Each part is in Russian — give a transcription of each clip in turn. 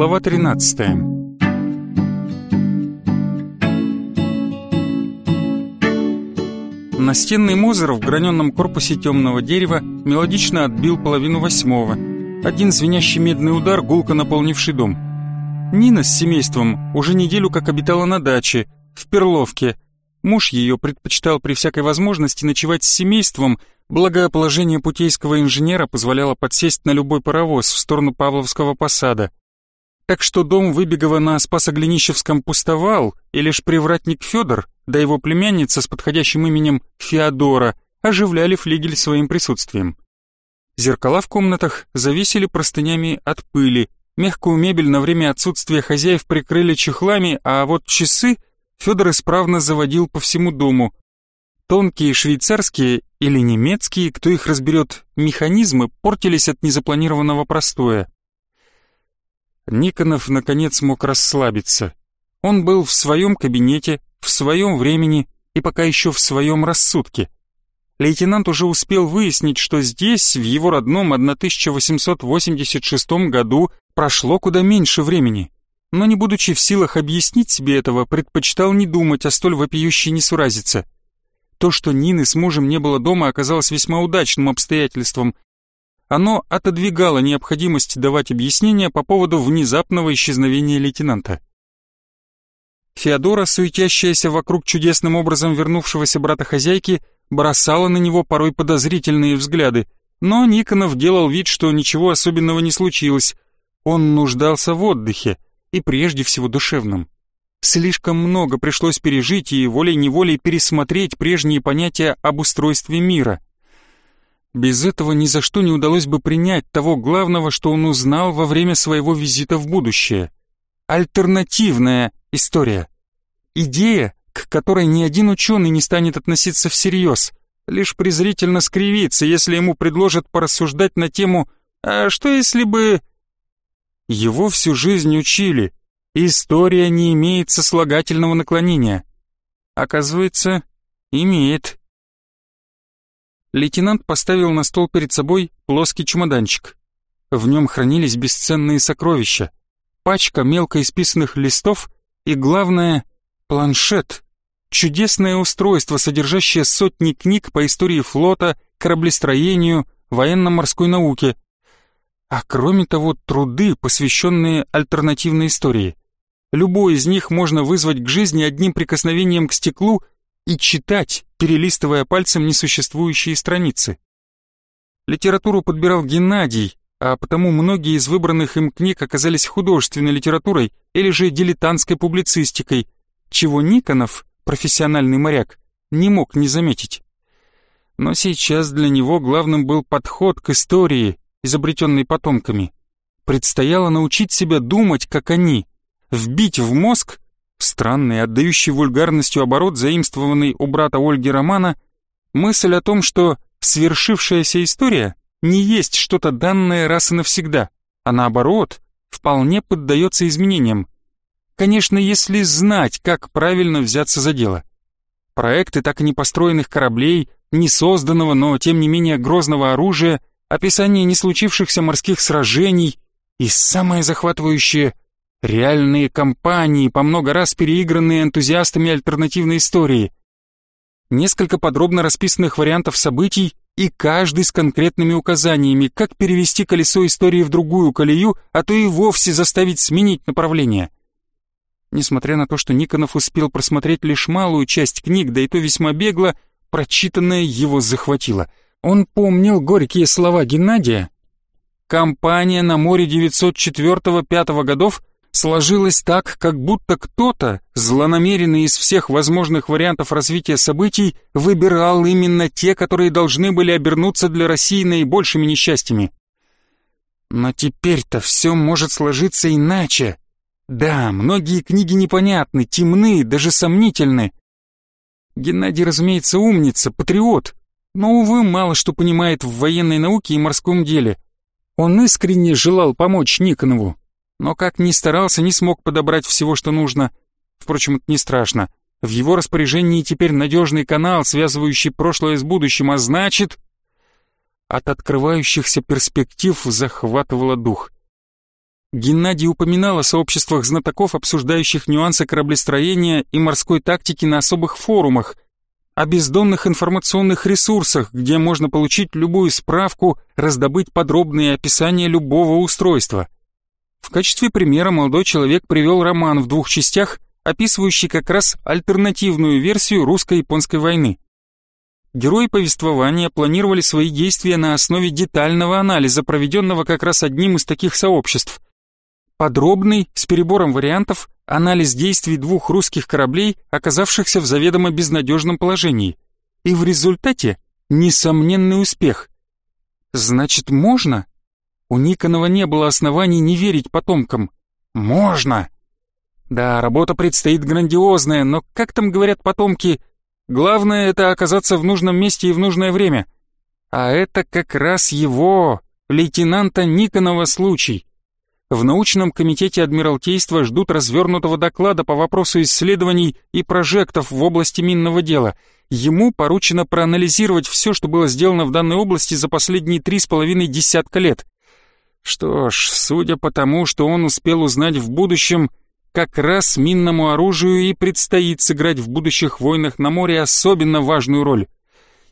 Глава 13 Настенный Мозер в граненном корпусе темного дерева мелодично отбил половину восьмого. Один звенящий медный удар, гулко наполнивший дом. Нина с семейством уже неделю как обитала на даче, в Перловке. Муж ее предпочитал при всякой возможности ночевать с семейством, благо положение путейского инженера позволяло подсесть на любой паровоз в сторону Павловского посада – так что дом Выбегова на Спасоглинищевском пустовал, и лишь привратник Федор, да его племянница с подходящим именем Феодора, оживляли флигель своим присутствием. Зеркала в комнатах зависели простынями от пыли, мягкую мебель на время отсутствия хозяев прикрыли чехлами, а вот часы Федор исправно заводил по всему дому. Тонкие швейцарские или немецкие, кто их разберет, механизмы портились от незапланированного простоя. Никонов наконец мог расслабиться. Он был в своем кабинете, в своем времени и пока еще в своем рассудке. Лейтенант уже успел выяснить, что здесь, в его родном 1886 году, прошло куда меньше времени. Но не будучи в силах объяснить себе этого, предпочитал не думать о столь вопиющей несуразице. То, что Нины с мужем не было дома, оказалось весьма удачным обстоятельством, оно отодвигало необходимость давать объяснения по поводу внезапного исчезновения лейтенанта. Феодора, суетящаяся вокруг чудесным образом вернувшегося брата хозяйки, бросала на него порой подозрительные взгляды, но Никонов делал вид, что ничего особенного не случилось. Он нуждался в отдыхе, и прежде всего душевном. Слишком много пришлось пережить и волей-неволей пересмотреть прежние понятия об устройстве мира. Без этого ни за что не удалось бы принять того главного, что он узнал во время своего визита в будущее. Альтернативная история. Идея, к которой ни один ученый не станет относиться всерьез, лишь презрительно скривится, если ему предложат порассуждать на тему «А что если бы...» Его всю жизнь учили. История не имеет сослагательного наклонения. Оказывается, имеет лейтенант поставил на стол перед собой плоский чемоданчик. В нем хранились бесценные сокровища, пачка мелко исписанных листов и, главное, планшет. Чудесное устройство, содержащее сотни книг по истории флота, кораблестроению, военно-морской науке. А кроме того, труды, посвященные альтернативной истории. Любой из них можно вызвать к жизни одним прикосновением к стеклу и читать, перелистывая пальцем несуществующие страницы. Литературу подбирал Геннадий, а потому многие из выбранных им книг оказались художественной литературой или же дилетантской публицистикой, чего Никонов, профессиональный моряк, не мог не заметить. Но сейчас для него главным был подход к истории, изобретенной потомками. Предстояло научить себя думать, как они, вбить в мозг странный, отдающий вульгарностью оборот, заимствованный у брата Ольги Романа, мысль о том, что свершившаяся история не есть что-то данное раз и навсегда, а наоборот, вполне поддается изменениям. Конечно, если знать, как правильно взяться за дело. Проекты так и не построенных кораблей, не созданного, но тем не менее грозного оружия, описание не случившихся морских сражений и самое захватывающее Реальные компании, по много раз переигранные энтузиастами альтернативной истории. Несколько подробно расписанных вариантов событий и каждый с конкретными указаниями, как перевести колесо истории в другую колею, а то и вовсе заставить сменить направление. Несмотря на то, что Никонов успел просмотреть лишь малую часть книг, да и то весьма бегло, прочитанное его захватило. Он помнил горькие слова Геннадия. «Компания на море 904-5 годов сложилось так, как будто кто-то, злонамеренный из всех возможных вариантов развития событий, выбирал именно те, которые должны были обернуться для России наибольшими несчастьями. Но теперь-то все может сложиться иначе. Да, многие книги непонятны, темны, даже сомнительны. Геннадий, разумеется, умница, патриот, но, увы, мало что понимает в военной науке и морском деле. Он искренне желал помочь Никонову, но как ни старался, не смог подобрать всего, что нужно. Впрочем, это не страшно. В его распоряжении теперь надежный канал, связывающий прошлое с будущим, а значит... От открывающихся перспектив захватывало дух. Геннадий упоминал о сообществах знатоков, обсуждающих нюансы кораблестроения и морской тактики на особых форумах, о бездонных информационных ресурсах, где можно получить любую справку, раздобыть подробные описания любого устройства — в качестве примера молодой человек привел роман в двух частях, описывающий как раз альтернативную версию русско-японской войны. Герои повествования планировали свои действия на основе детального анализа, проведенного как раз одним из таких сообществ. Подробный, с перебором вариантов, анализ действий двух русских кораблей, оказавшихся в заведомо безнадежном положении. И в результате несомненный успех. Значит, можно? У Никонова не было оснований не верить потомкам. Можно! Да, работа предстоит грандиозная, но, как там говорят потомки, главное это оказаться в нужном месте и в нужное время. А это как раз его, лейтенанта Никонова, случай. В научном комитете Адмиралтейства ждут развернутого доклада по вопросу исследований и прожектов в области минного дела. Ему поручено проанализировать все, что было сделано в данной области за последние три с половиной десятка лет. Что ж, судя по тому, что он успел узнать в будущем, как раз минному оружию и предстоит сыграть в будущих войнах на море особенно важную роль.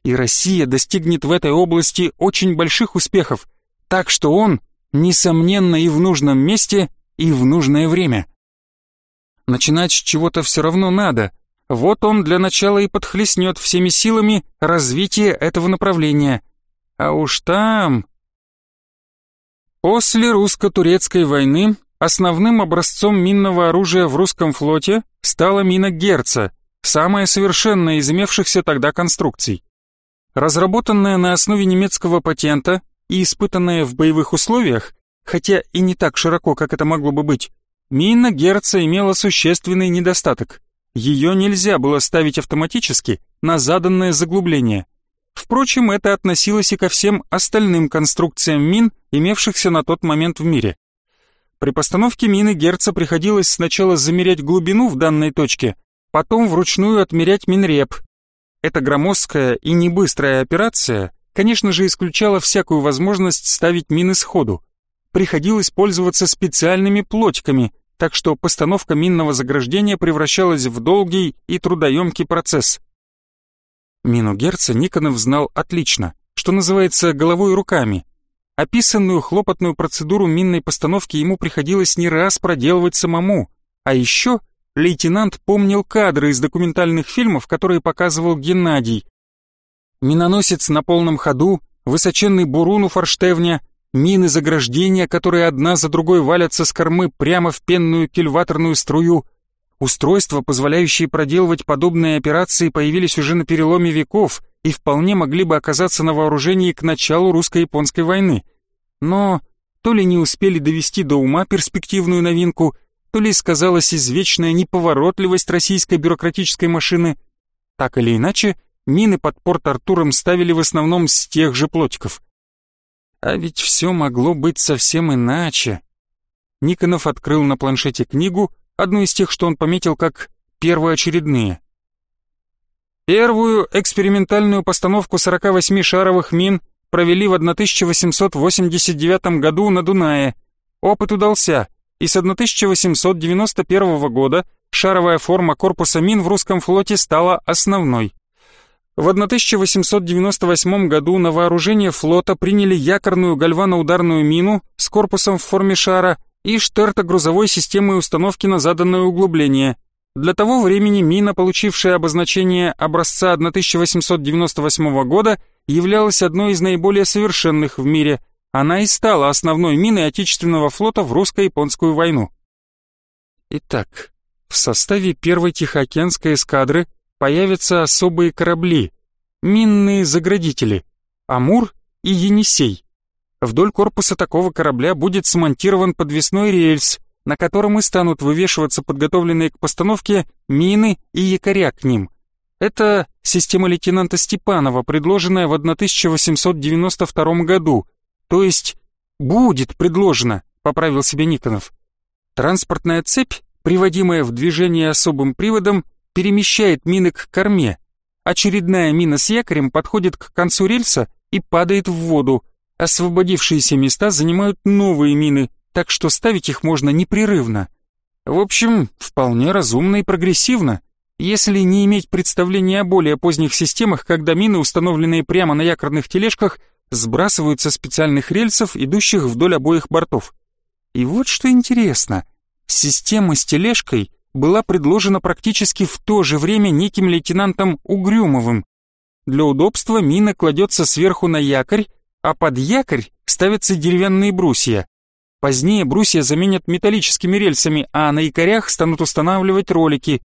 И Россия достигнет в этой области очень больших успехов, так что он, несомненно, и в нужном месте, и в нужное время. Начинать с чего-то все равно надо. Вот он для начала и подхлестнет всеми силами развитие этого направления. А уж там После русско-турецкой войны основным образцом минного оружия в русском флоте стала мина Герца, самая совершенная из имевшихся тогда конструкций. Разработанная на основе немецкого патента и испытанная в боевых условиях, хотя и не так широко, как это могло бы быть, мина Герца имела существенный недостаток. Ее нельзя было ставить автоматически на заданное заглубление – Впрочем, это относилось и ко всем остальным конструкциям мин, имевшихся на тот момент в мире. При постановке мины Герца приходилось сначала замерять глубину в данной точке, потом вручную отмерять минреп. Эта громоздкая и небыстрая операция, конечно же, исключала всякую возможность ставить мины сходу. Приходилось пользоваться специальными плотиками, так что постановка минного заграждения превращалась в долгий и трудоемкий процесс – Мину Герца Никонов знал отлично, что называется «головой и руками». Описанную хлопотную процедуру минной постановки ему приходилось не раз проделывать самому, а еще лейтенант помнил кадры из документальных фильмов, которые показывал Геннадий. Миноносец на полном ходу, высоченный бурун у форштевня, мины заграждения, которые одна за другой валятся с кормы прямо в пенную кильваторную струю — Устройства, позволяющие проделывать подобные операции, появились уже на переломе веков и вполне могли бы оказаться на вооружении к началу русско-японской войны. Но то ли не успели довести до ума перспективную новинку, то ли сказалась извечная неповоротливость российской бюрократической машины. Так или иначе, мины под порт Артуром ставили в основном с тех же плотиков. А ведь все могло быть совсем иначе. Никонов открыл на планшете книгу — одну из тех, что он пометил как первоочередные. Первую экспериментальную постановку 48 шаровых мин провели в 1889 году на Дунае. Опыт удался, и с 1891 года шаровая форма корпуса мин в русском флоте стала основной. В 1898 году на вооружение флота приняли якорную гальваноударную мину с корпусом в форме шара – и штерта грузовой системы установки на заданное углубление. Для того времени мина, получившая обозначение образца 1898 года, являлась одной из наиболее совершенных в мире. Она и стала основной миной отечественного флота в русско-японскую войну. Итак, в составе первой Тихоокеанской эскадры появятся особые корабли, минные заградители, Амур и Енисей – Вдоль корпуса такого корабля будет смонтирован подвесной рельс, на котором и станут вывешиваться подготовленные к постановке мины и якоря к ним. Это система лейтенанта Степанова, предложенная в 1892 году. То есть будет предложена, поправил себе Никонов. Транспортная цепь, приводимая в движение особым приводом, перемещает мины к корме. Очередная мина с якорем подходит к концу рельса и падает в воду. Освободившиеся места занимают новые мины, так что ставить их можно непрерывно. В общем, вполне разумно и прогрессивно. Если не иметь представления о более поздних системах, когда мины, установленные прямо на якорных тележках, сбрасываются со специальных рельсов, идущих вдоль обоих бортов. И вот что интересно. Система с тележкой была предложена практически в то же время неким лейтенантом Угрюмовым. Для удобства мина кладется сверху на якорь, а под якорь ставятся деревянные брусья. Позднее брусья заменят металлическими рельсами, а на якорях станут устанавливать ролики.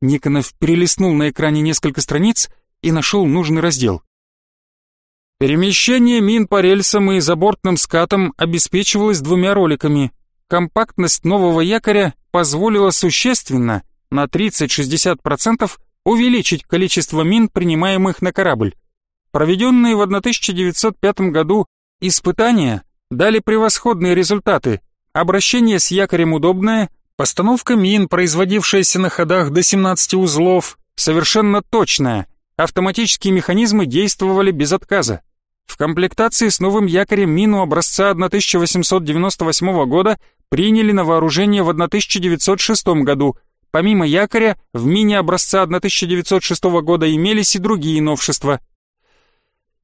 Никонов перелистнул на экране несколько страниц и нашел нужный раздел. Перемещение мин по рельсам и забортным скатам обеспечивалось двумя роликами. Компактность нового якоря позволила существенно, на 30-60%, увеличить количество мин, принимаемых на корабль. Проведенные в 1905 году испытания дали превосходные результаты. Обращение с якорем удобное, постановка мин, производившаяся на ходах до 17 узлов, совершенно точная. Автоматические механизмы действовали без отказа. В комплектации с новым якорем мину образца 1898 года приняли на вооружение в 1906 году. Помимо якоря, в мине образца 1906 года имелись и другие новшества –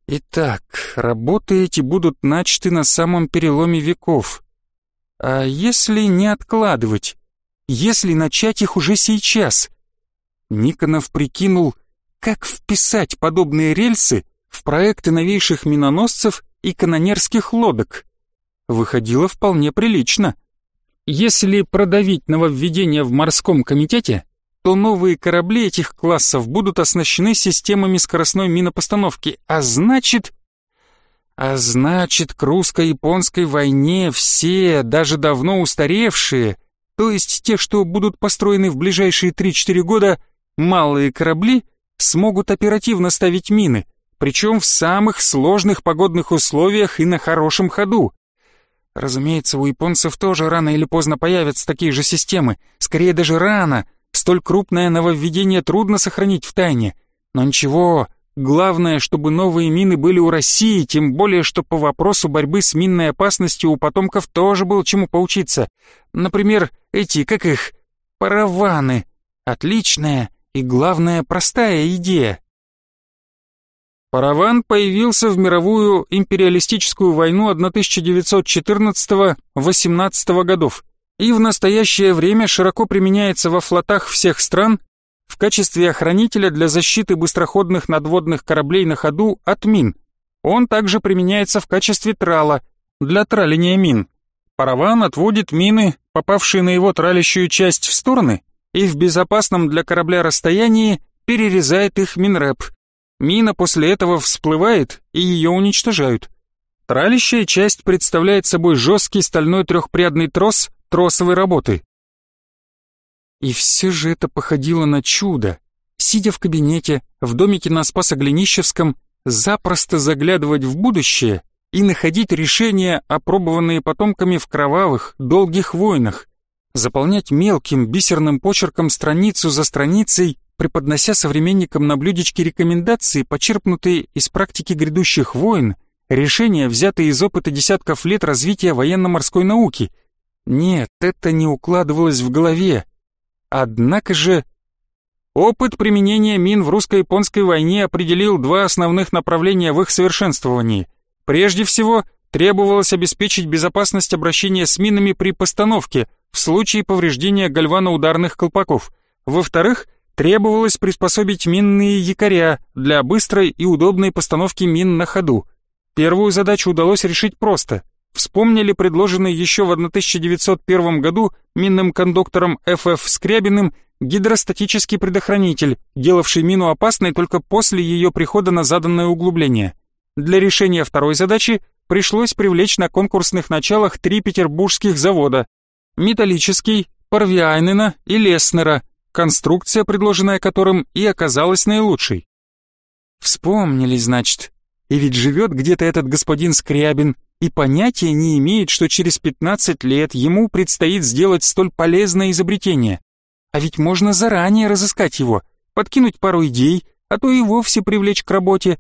Итак, работы эти будут начаты на самом переломе веков. А если не откладывать? Если начать их уже сейчас? Никонов прикинул, как вписать подобные рельсы в проекты новейших миноносцев и канонерских лодок. Выходило вполне прилично. Если продавить нововведение в морском комитете, что новые корабли этих классов будут оснащены системами скоростной минопостановки, а значит... А значит, к русско-японской войне все, даже давно устаревшие, то есть те, что будут построены в ближайшие 3-4 года, малые корабли смогут оперативно ставить мины, причем в самых сложных погодных условиях и на хорошем ходу. Разумеется, у японцев тоже рано или поздно появятся такие же системы, скорее даже рано — Столь крупное нововведение трудно сохранить в тайне. Но ничего, главное, чтобы новые мины были у России, тем более, что по вопросу борьбы с минной опасностью у потомков тоже было чему поучиться. Например, эти, как их, параваны. Отличная и, главное, простая идея. Параван появился в мировую империалистическую войну 1914-18 годов и в настоящее время широко применяется во флотах всех стран в качестве охранителя для защиты быстроходных надводных кораблей на ходу от мин. Он также применяется в качестве трала для траления мин. Параван отводит мины, попавшие на его тралящую часть в стороны, и в безопасном для корабля расстоянии перерезает их минреп. Мина после этого всплывает, и ее уничтожают. Тралящая часть представляет собой жесткий стальной трехпрядный трос – тросовой работы. И все же это походило на чудо. Сидя в кабинете, в домике на Спасоглинищевском, запросто заглядывать в будущее и находить решения, опробованные потомками в кровавых, долгих войнах, заполнять мелким бисерным почерком страницу за страницей, преподнося современникам на блюдечке рекомендации, почерпнутые из практики грядущих войн, решения, взятые из опыта десятков лет развития военно-морской науки – нет, это не укладывалось в голове. Однако же... Опыт применения мин в русско-японской войне определил два основных направления в их совершенствовании. Прежде всего, требовалось обеспечить безопасность обращения с минами при постановке в случае повреждения гальваноударных колпаков. Во-вторых, требовалось приспособить минные якоря для быстрой и удобной постановки мин на ходу. Первую задачу удалось решить просто – вспомнили предложенный еще в 1901 году минным кондуктором Ф.Ф. Скрябиным гидростатический предохранитель, делавший мину опасной только после ее прихода на заданное углубление. Для решения второй задачи пришлось привлечь на конкурсных началах три петербургских завода – металлический, Парвиайнена и Леснера, конструкция, предложенная которым и оказалась наилучшей. Вспомнили, значит. И ведь живет где-то этот господин Скрябин, и понятия не имеет, что через 15 лет ему предстоит сделать столь полезное изобретение. А ведь можно заранее разыскать его, подкинуть пару идей, а то и вовсе привлечь к работе.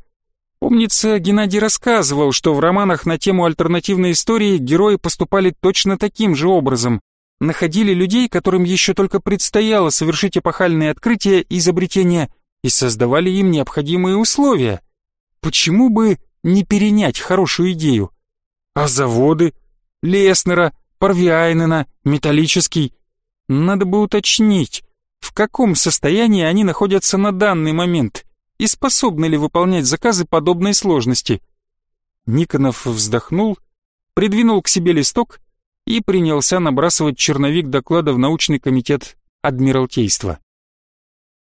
Помнится, Геннадий рассказывал, что в романах на тему альтернативной истории герои поступали точно таким же образом. Находили людей, которым еще только предстояло совершить эпохальные открытия и изобретения, и создавали им необходимые условия. Почему бы не перенять хорошую идею? А заводы? Леснера, Парвиайнена, Металлический. Надо бы уточнить, в каком состоянии они находятся на данный момент и способны ли выполнять заказы подобной сложности. Никонов вздохнул, придвинул к себе листок и принялся набрасывать черновик доклада в научный комитет Адмиралтейства.